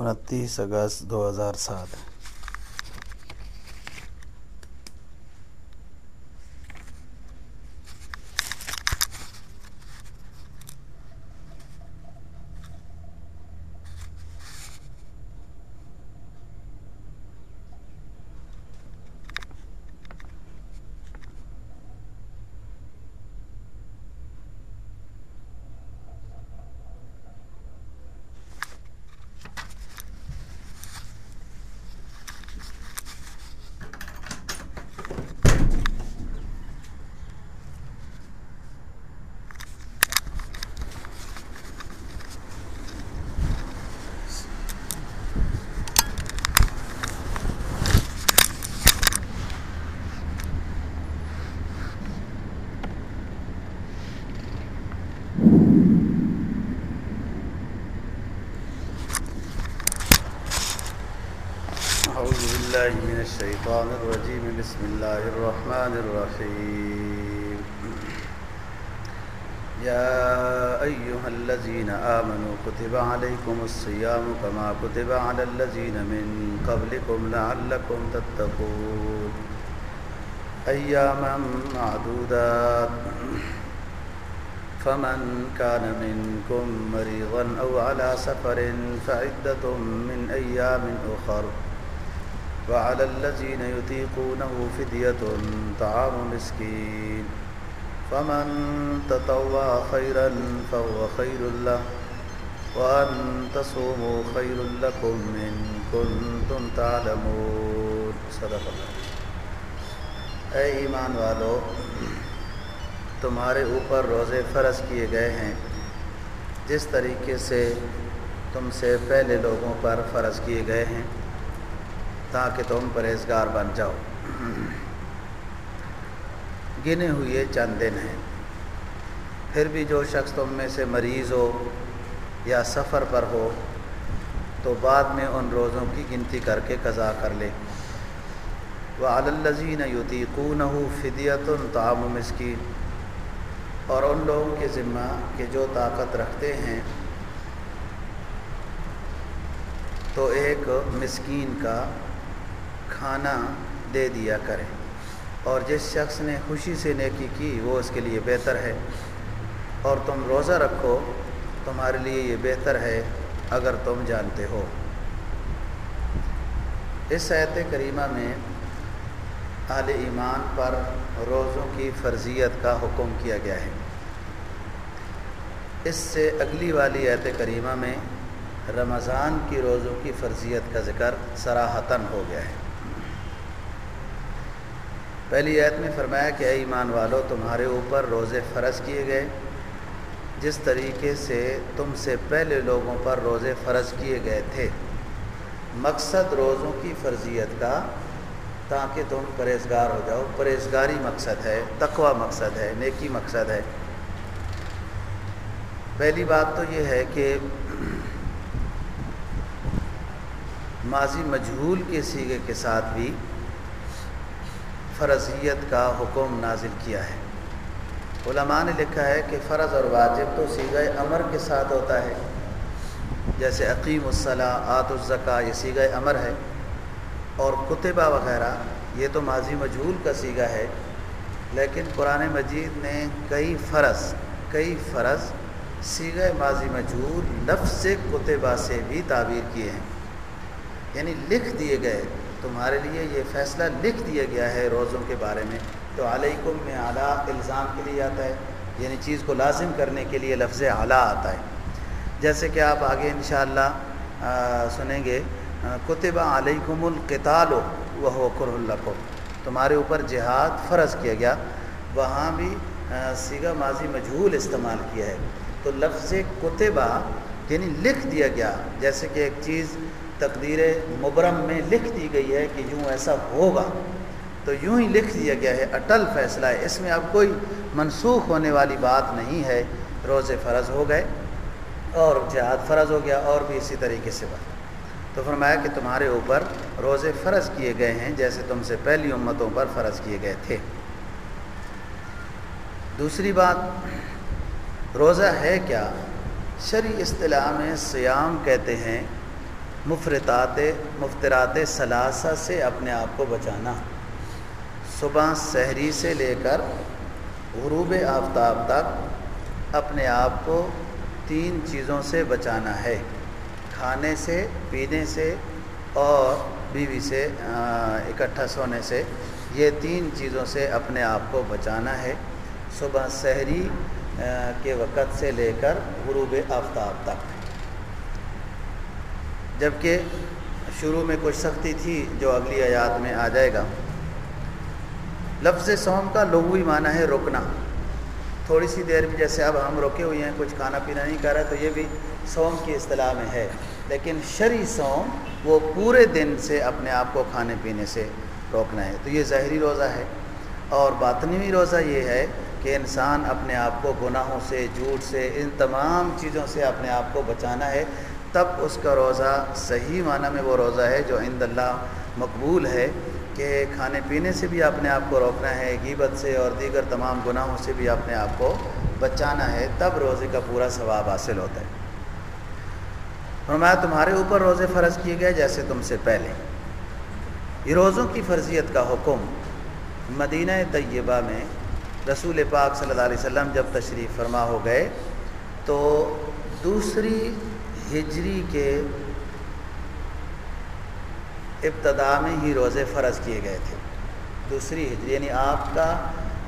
انتیس اگست دو ہزار سات بالله من الشيطان الرجيم. بسم الله الرحمن الرحيم. يا أيها الذين آمنوا كتب عليكم الصيام كما كتب على الذين من قبلكم لعلكم تتقون. أياما معدودات. فمن كان منكم مريضا أو على سفر فعدة من أيام أخر. وعلى الذين يطيقونه فدية طعام مسكين. فمن تطوع خيرا فهو خير له. وأن تصوموا خير لكم إن كنتم تعلمون. صدق اللہ. اے ایمان والو، تمہارے اوپر روزے فرض کیے گئے ہیں۔ جس طریقے سے تم سے پہلے لوگوں پر فرض کیے گئے ہیں۔ تاکہ تم پرہیزگار بن جاؤ۔ گنے ہوئے چند دن ہیں۔ پھر بھی جو شخص تم میں سے مریض ہو یا سفر پر ہو، تو بعد میں ان روزوں کی گنتی کر کے قضا کر لے۔ وہ علزین یوتی قون ہو فدیت تعام مسکین۔ اور ان لوگوں کے ذمہ کہ جو طاقت رکھتے ہیں، تو ایک مسکین کا کھانا دے دیا کریں اور جس شخص نے خوشی سے نیکی کی، وہ اس کے لیے بہتر ہے۔ اور تم روزہ رکھو، تمہارے لیے یہ بہتر ہے اگر تم جانتے ہو۔ اس آیت کریمہ میں اہل ایمان پر روزوں کی فرضیت کا حکم کیا گیا ہے۔ اس سے اگلی والی آیت کریمہ میں رمضان کی روزوں کی فرضیت کا ذکر سراہتاً ہو گیا ہے۔ پہلی آیت میں فرمایا کہ اے ایمان والو، تمہارے اوپر روزے فرض کیے گئے۔ جس طریقے سے تم سے پہلے لوگوں پر روزے فرض کیے گئے تھے۔ مقصد روزوں کی فرضیت کا، تاکہ تم پرہیزگار ہو جاؤ۔ پرہیزگاری مقصد ہے، تقوی مقصد ہے، نیکی مقصد ہے۔ پہلی بات تو یہ ہے کہ ماضی مجہول کے سیگے کے ساتھ بھی فرضیت کا حکم نازل کیا ہے۔ علماء نے لکھا ہے کہ فرض اور واجب تو سیگہ امر کے ساتھ ہوتا ہے۔ جیسے عقیم الصلاح آت الزکا یہ سیگہ امر ہے۔ اور کتبہ وغیرہ، یہ تو ماضی مجہول کا سیگا ہے۔ لیکن قرآن مجید نے کئی فرض کئی فرض سیگہ ماضی مجہول لفظ کتبہ سے بھی تعبیر کیے ہیں۔ یعنی لکھ دیے گئے تمہارے لیے یہ فیصلہ لکھ دیا گیا ہے روزوں کے بارے میں تو علیکم میں اعلیٰ الزام کے لیے آتا ہے یعنی چیز کو لازم کرنے کے لیے لفظ اعلیٰ آتا ہے۔ جیسے کہ آپ آگے انشاءاللہ سنیں گے کتبہ علیکم القتال و حکر اللہ کو تمہارے اوپر جہاد فرض کیا گیا، وہاں بھی سیگا ماضی مجہول استعمال کیا ہے۔ تو لفظ کتبہ یعنی لکھ دیا گیا، جیسے کہ ایک چیز تقدیر مبرم میں لکھ دی گئی ہے کہ یوں ایسا ہوگا۔ تو یوں ہی لکھ دیا گیا ہے، اٹل فیصلہ ہے۔ اس میں اب کوئی منسوخ ہونے والی بات نہیں ہے۔ روزے فرض ہو گئے اور جہاد فرض ہو گیا اور بھی اسی طریقے سے بات۔ تو فرمایا کہ تمہارے اوپر روزے فرض کیے گئے ہیں جیسے تم سے پہلی امتوں پر فرض کیے گئے تھے۔ دوسری بات، روزہ ہے کیا؟ شرع اصطلاح میں سیام کہتے ہیں مفرطات، مفترات ثلاثہ سے اپنے آپ کو بچانا۔ صبح سحری سے لے کر غروب آفتاب تک اپنے آپ کو تین چیزوں سے بچانا ہے۔ کھانے سے، پینے سے اور بیوی سے اکٹھا سونے سے۔ یہ تین چیزوں سے اپنے آپ کو بچانا ہے۔ صبح سحری کے وقت سے لے کر غروب آفتاب تک۔ جبکہ شروع میں کچھ سختی تھی جو اگلی آیات میں آ جائے گا۔ لفظ سوم کا لغوی معنی ہے رکنا۔ تھوڑی سی دیر بھی جیسے اب ہم رکے ہوئے ہیں، کچھ کھانا پینا نہیں کر رہے تو یہ بھی سوم کی اصطلاح میں ہے۔ لیکن شرع سوم وہ پورے دن سے اپنے آپ کو کھانے پینے سے روکنا ہے۔ تو یہ ظاہری روزہ ہے۔ اور باطنوی روزہ یہ ہے کہ انسان اپنے آپ کو گناہوں سے، جھوٹ سے، ان تمام چیزوں سے اپنے آپ کو بچانا ہے۔ تب اس کا روزہ صحیح معنی میں وہ روزہ ہے جو عند اللہ مقبول ہے کہ کھانے پینے سے بھی اپنے آپ کو روکنا ہے، غیبت سے اور دیگر تمام گناہوں سے بھی اپنے آپ کو بچانا ہے، تب روزے کا پورا ثواب حاصل ہوتا ہے۔ فرمایا، تمہارے اوپر روزے فرض کیے گئے جیسے تم سے پہلے۔ یہ روزوں کی فرضیت کا حکم مدینہ طیبہ میں رسول پاک صلی اللہ علیہ وسلم جب تشریف فرما ہو گئے تو دوسری ہجری کے ابتدا میں ہی روزے فرض کیے گئے تھے۔ دوسری ہجری یعنی آپ کا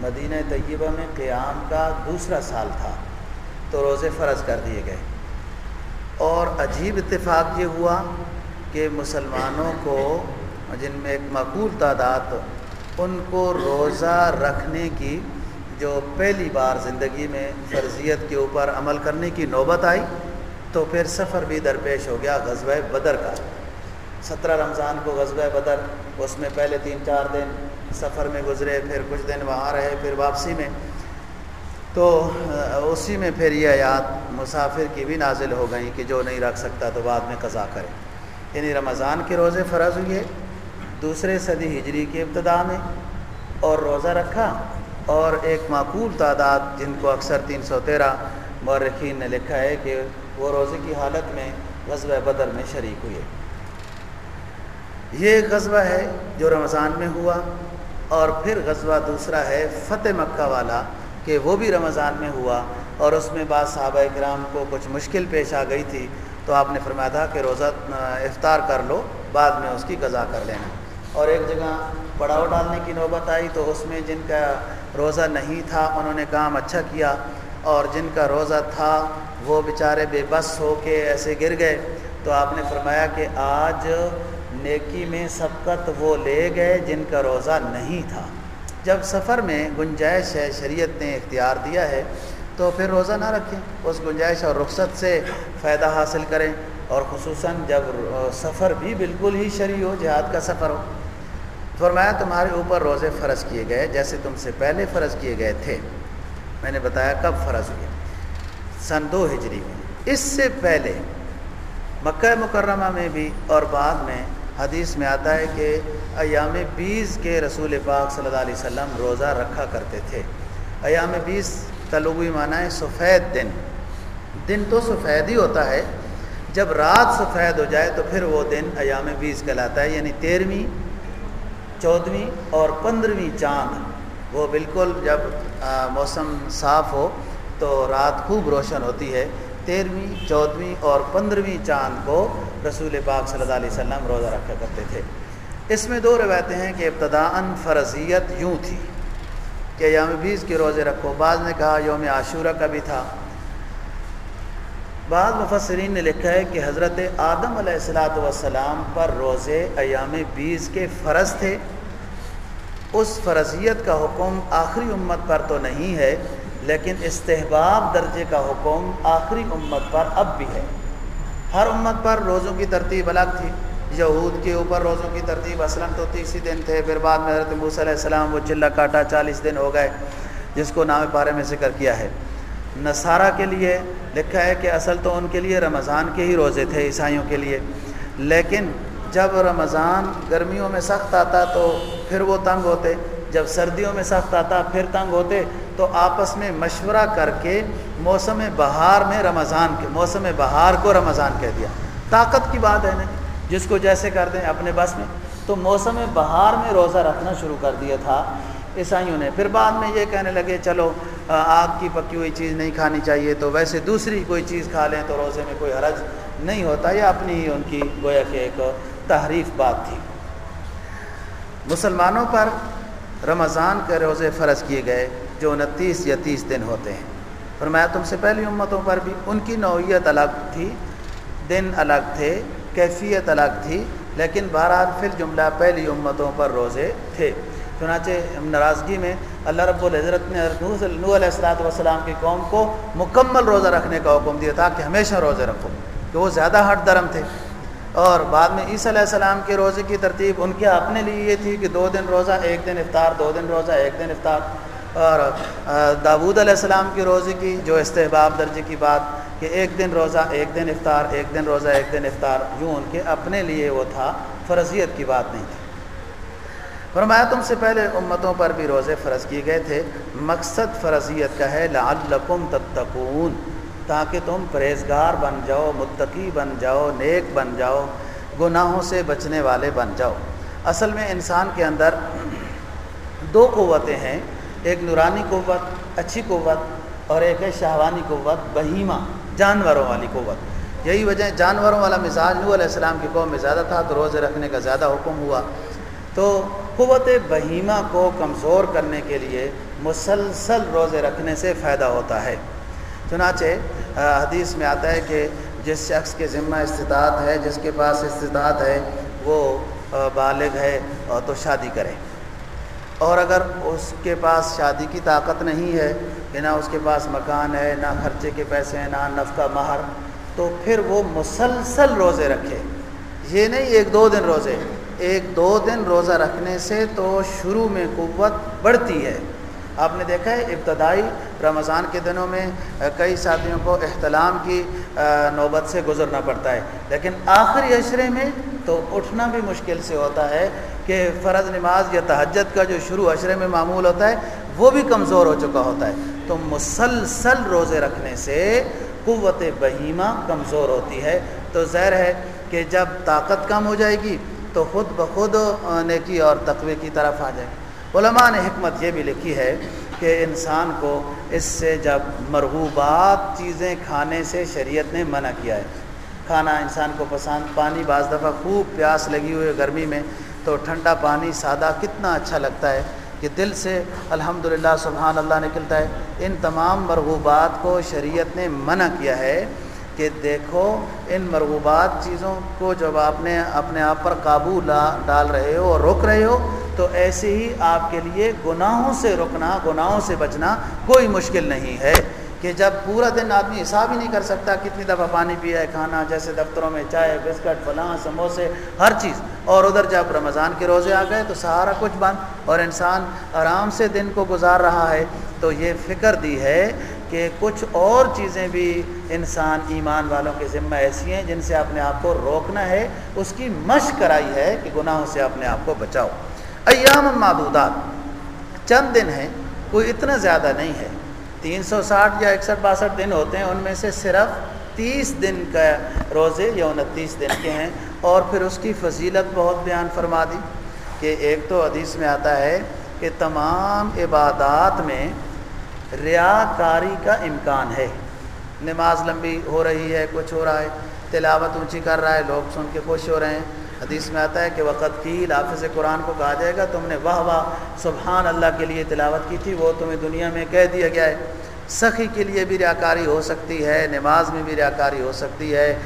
مدینہ طیبہ میں قیام کا دوسرا سال تھا، تو روزے فرض کر دیے گئے۔ اور عجیب اتفاق یہ ہوا کہ مسلمانوں کو، جن میں ایک معقول تعداد، ان کو روزہ رکھنے کی جو پہلی بار زندگی میں فرضیت کے اوپر عمل کرنے کی نوبت آئی تو پھر سفر بھی درپیش ہو گیا غزوہ بدر کا۔ سترہ رمضان کو غزوہ بدر، اس میں پہلے تین چار دن سفر میں گزرے، پھر کچھ دن وہاں رہے، پھر واپسی میں۔ تو اسی میں پھر یہ آیات مسافر کی بھی نازل ہو گئیں کہ جو نہیں رکھ سکتا تو بعد میں قضا کرے۔ یعنی رمضان کے روزے فرض ہوئے، دوسرے صدی ہجری کے ابتدا میں اور روزہ رکھا اور ایک معقول تعداد جن کو اکثر تین سو تیرہ مورخین نے لکھا ہے کہ وہ روزے کی حالت میں غزوہ بدر میں شریک ہوئے۔ یہ ایک غزوہ ہے جو رمضان میں ہوا اور پھر غزوہ دوسرا ہے فتح مکہ والا کہ وہ بھی رمضان میں ہوا اور اس میں بعض صحابہ کرام کو کچھ مشکل پیش آ گئی تھی۔ تو آپ نے فرمایا تھا کہ روزہ، افطار کر لو، بعد میں اس کی قضا کر لینا۔ اور ایک جگہ پڑاؤ ڈالنے کی نوبت آئی تو اس میں جن کا روزہ نہیں تھا، انہوں نے کام اچھا کیا۔ اور جن کا روزہ تھا وہ بیچارے بے بس ہو کے ایسے گر گئے۔ تو آپ نے فرمایا کہ آج نیکی میں سبقت وہ لے گئے جن کا روزہ نہیں تھا۔ جب سفر میں گنجائش ہے، شریعت نے اختیار دیا ہے، تو پھر روزہ نہ رکھیں۔ اس گنجائش اور رخصت سے فائدہ حاصل کریں۔ اور خصوصاً جب سفر بھی بالکل ہی شرعی ہو، جہاد کا سفر ہو۔ فرمایا تمہارے اوپر روزے فرض کیے گئے جیسے تم سے پہلے فرض کیے گئے تھے۔ میں نے بتایا کب فرض ہوئے سن دو ہجری میں۔ اس سے پہلے مکہ مکرمہ میں بھی اور بعد میں حدیث میں آتا ہے کہ ایام بیس کے رسول پاک صلی اللہ علیہ وسلم روزہ رکھا کرتے تھے۔ ایام بیس تلوی معنی ہے سفید دن۔ دن تو سفید ہی ہوتا ہے۔ جب رات سفید ہو جائے تو پھر وہ دن ایام بیس کہلاتا ہے یعنی تیرہویں چودھویں اور پندرہویں چاند۔ وہ بالکل جب موسم صاف ہو تو رات خوب روشن ہوتی ہے۔ تیرہویں چودھویں اور پندرہویں چاند کو رسول پاک صلی اللہ علیہ وسلم روزہ رکھا کرتے تھے۔ اس میں دو روایتیں ہیں کہ ابتداً فرضیت یوں تھی کہ یوم بیس کے روزے رکھو۔ بعض نے کہا یوم عاشورہ کا بھی تھا۔ بعض مفسرین نے لکھا ہے کہ حضرت آدم علیہ السلاۃ والسلام پر روزے ایام بیس کے فرض تھے۔ اس فرضیت کا حکم آخری امت پر تو نہیں ہے، لیکن استحباب درجے کا حکم آخری امت پر اب بھی ہے۔ ہر امت پر روزوں کی ترتیب الگ تھی۔ یہود کے اوپر روزوں کی ترتیب اصلاً تو تیسری دن تھے، پھر بعد میں حضرت موسیٰ علیہ السلام وہ چلہ کاٹا، چالیس دن ہو گئے، جس کو نام پارے میں ذکر کیا ہے۔ نصارہ کے لیے لکھا ہے کہ اصل تو ان کے لیے رمضان کے ہی روزے تھے، عیسائیوں کے لیے۔ لیکن جب رمضان گرمیوں میں سخت آتا تو پھر وہ تنگ ہوتے، جب سردیوں میں سخت آتا پھر تنگ ہوتے، تو آپس میں مشورہ کر کے موسم بہار میں رمضان کے، موسم بہار کو رمضان کہہ دیا۔ طاقت کی بات ہے نا، جس کو جیسے کر دیں اپنے بس میں۔ تو موسم بہار میں روزہ رکھنا شروع کر دیا تھا عیسائیوں نے۔ پھر بعد میں یہ کہنے لگے، چلو آگ کی پکی ہوئی چیز نہیں کھانی چاہیے تو ویسے دوسری کوئی چیز کھا لیں تو روزے میں کوئی حرج نہیں ہوتا۔ یہ اپنی ہی ان کی گویا کہ ایک تحریف بات تھی۔ مسلمانوں پر رمضان کے روزے فرض کیے گئے جو انتیس یا تیس دن ہوتے ہیں۔ فرمایا تم سے پہلی امتوں پر بھی ان کی نوعیت الگ تھی، دن الگ تھے، کیفیت الگ تھی، لیکن بہرحال پھر جملہ پہلی امتوں پر روزے تھے۔ چنانچہ ناراضگی میں اللہ رب العزرت نے نو علیہ السلاۃ والسلام کی قوم کو مکمل روزہ رکھنے کا حکم دیا تھا کہ ہمیشہ روزے رکھو، کہ وہ زیادہ ہٹ درم تھے۔ اور بعد میں عیسیٰ علیہ السلام کے روزے کی ترتیب ان کے اپنے لیے یہ تھی کہ دو دن روزہ، ایک دن افطار، دو دن روزہ، ایک دن افطار۔ اور داود علیہ السلام کی روزے کی جو استحباب درجے کی بات کہ ایک دن روزہ، ایک دن افطار، ایک دن روزہ، ایک دن افطار، یوں ان کے اپنے لیے وہ تھا، فرضیت کی بات نہیں تھی۔ فرمایا، تم سے پہلے امتوں پر بھی روزے فرض کیے گئے تھے۔ مقصد فرضیت کا ہے، لعلکم تتقون۔ تاکہ تم پرہیزگار بن جاؤ، متقی بن جاؤ، نیک بن جاؤ، گناہوں سے بچنے والے بن جاؤ۔ اصل میں انسان کے اندر دو قوتیں ہیں، ایک نورانی قوت، اچھی قوت، اور ایک ہے شہوانی قوت، بہیمہ، جانوروں والی قوت۔ یہی وجہ جانوروں والا مزاج نو علیہ السلام کی قوم میں زیادہ تھا، تو روزے رکھنے کا زیادہ حکم ہوا۔ تو قوت بہیمہ کو کمزور کرنے کے لیے مسلسل روزے رکھنے سے فائدہ ہوتا ہے۔ چنانچہ حدیث میں آتا ہے کہ جس شخص کے ذمہ استطاعت ہے، جس کے پاس استطاعت ہے، وہ بالغ ہے تو شادی کرے۔ اور اگر اس کے پاس شادی کی طاقت نہیں ہے، کہ نہ اس کے پاس مکان ہے، نہ خرچے کے پیسے ہیں نہ نفقہ مہر، تو پھر وہ مسلسل روزے رکھے۔ یہ نہیں ایک دو دن روزے، ایک دو دن روزہ رکھنے سے تو شروع میں قوت بڑھتی ہے۔ آپ نے دیکھا ہے، ابتدائی رمضان کے دنوں میں کئی ساتھیوں کو احتلام کی نوبت سے گزرنا پڑتا ہے۔ لیکن آخری اشرے میں تو اٹھنا بھی مشکل سے ہوتا ہے کہ فرض نماز یا تہجد کا جو شروع اشرے میں معمول ہوتا ہے، وہ بھی کمزور ہو چکا ہوتا ہے۔ تو مسلسل روزے رکھنے سے قوت بہیمہ کمزور ہوتی ہے۔ تو ظاہر ہے کہ جب طاقت کم ہو جائے گی، تو خود بخود نیکی اور تقوی کی طرف آ جائے گی۔ علماء نے حکمت یہ بھی لکھی ہے کہ انسان کو اس سے جب مرغوبات چیزیں کھانے سے شریعت نے منع کیا ہے۔ کھانا انسان کو پسند، پانی بعض دفعہ خوب پیاس لگی ہوئی گرمی میں تو ٹھنڈا پانی سادہ کتنا اچھا لگتا ہے کہ دل سے الحمدللہ، سبحان اللہ نکلتا ہے۔ ان تمام مرغوبات کو شریعت نے منع کیا ہے کہ دیکھو ان مرغوبات چیزوں کو جب آپ نے اپنے آپ پر قابو لا ڈال رہے ہو اور روک رہے ہو تو ایسے ہی آپ کے لیے گناہوں سے رکنا، گناہوں سے بچنا کوئی مشکل نہیں ہے کہ جب پورا دن آدمی حساب ہی نہیں کر سکتا کتنی دفعہ پانی پیا ہے کھانا، جیسے دفتروں میں چائے، بسکٹ، فلاں، سموسے، ہر چیز۔ اور ادھر جب رمضان کے روزے آ گئے تو سارا کچھ بند۔ اور انسان آرام سے دن کو گزار رہا ہے۔ تو یہ فکر دی ہے کہ کچھ اور چیزیں بھی انسان ایمان والوں کے ذمہ ایسی ہیں جن سے اپنے آپ کو روکنا ہے۔ اس کی مشق کرائی ہے کہ گناہوں سے اپنے آپ کو بچاؤ۔ ایام معدودات۔ چند دن ہیں، کوئی اتنا زیادہ نہیں ہے۔ تین سو ساٹھ یا اکسٹھ باسٹھ دن ہوتے ہیں، ان میں سے صرف تیس دن کا روزے یا انتیس دن کے ہیں۔ اور پھر اس کی فضیلت بہت بیان فرما دی کہ ایک تو حدیث میں آتا ہے کہ تمام عبادات میں ریاکاری کا امکان ہے۔ نماز لمبی ہو رہی ہے، کچھ ہو رہا ہے، تلاوت اونچی کر رہا ہے، لوگ سن کے خوش ہو رہے ہیں۔ حدیث میں آتا ہے کہ وقت کی حافظ قرآن کو کہا جائے گا، تم نے واہ واہ سبحان اللہ کے لیے تلاوت کی تھی، وہ تمہیں دنیا میں کہہ دیا گیا ہے۔ سخی کے لیے بھی ریاکاری ہو سکتی ہے، نماز میں بھی ریاکاری ہو سکتی ہے،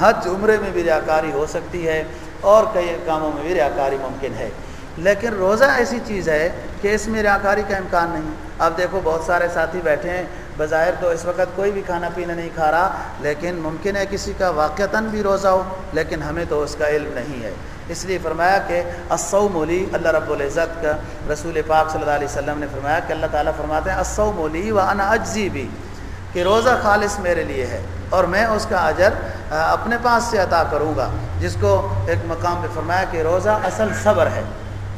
حج عمرے میں بھی ریاکاری ہو سکتی ہے اور کئی کاموں میں بھی ریاکاری ممکن ہے۔ لیکن روزہ ایسی چیز ہے کہ اس میں ریاکاری کا امکان نہیں۔ اب دیکھو، بہت سارے ساتھی بیٹھے ہیں بظاہر تو اس وقت کوئی بھی کھانا پینا نہیں کھا رہا، لیکن ممکن ہے کسی کا واقعتاً بھی روزہ ہو، لیکن ہمیں تو اس کا علم نہیں ہے۔ اس لیے فرمایا کہ اسو مولی اللہ رب العزت کا رسول پاک صلی اللہ علیہ وسلم نے فرمایا کہ اللہ تعالیٰ فرماتے ہیں اسو مولی و انا اجزی بھی کہ روزہ خالص میرے لیے ہے اور میں اس کا اجر اپنے پاس سے عطا کروں گا۔ جس کو ایک مقام پہ فرمایا کہ روزہ اصل صبر ہے،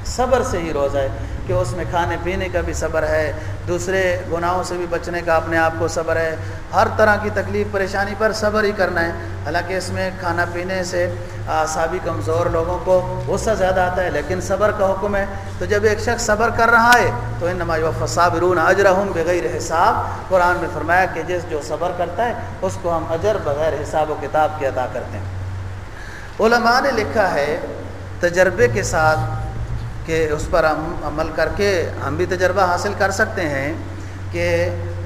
صبر سے ہی روزہ ہے۔ کہ اس میں کھانے پینے کا بھی صبر ہے، دوسرے گناہوں سے بھی بچنے کا اپنے آپ کو صبر ہے۔ ہر طرح کی تکلیف، پریشانی پر صبر ہی کرنا ہے۔ حالانکہ اس میں کھانا پینے سے آسابی کمزور لوگوں کو غصہ زیادہ آتا ہے، لیکن صبر کا حکم ہے۔ تو جب ایک شخص صبر کر رہا ہے، تو ان نماز و فصابرون اجرحم بغیر حساب۔ قرآن میں فرمایا کہ جس جو صبر کرتا ہے، اس کو ہم اجر بغیر حساب و کتاب کی عطا کرتے ہیں۔ علماء نے لکھا ہے تجربے کے ساتھ کہ اس پر عمل کر کے ہم بھی تجربہ حاصل کر سکتے ہیں کہ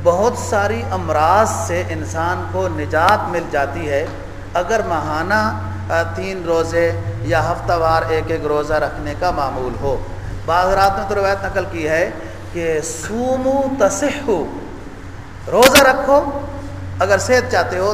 بہت ساری امراض سے انسان کو نجات مل جاتی ہے۔ اگر ماہانہ تین روزے یا ہفتہ وار ایک ایک روزہ رکھنے کا معمول ہو۔ بعض رات نے تو روایت نقل کی ہے کہ سومو تصح روزہ رکھو، اگر صحت چاہتے ہو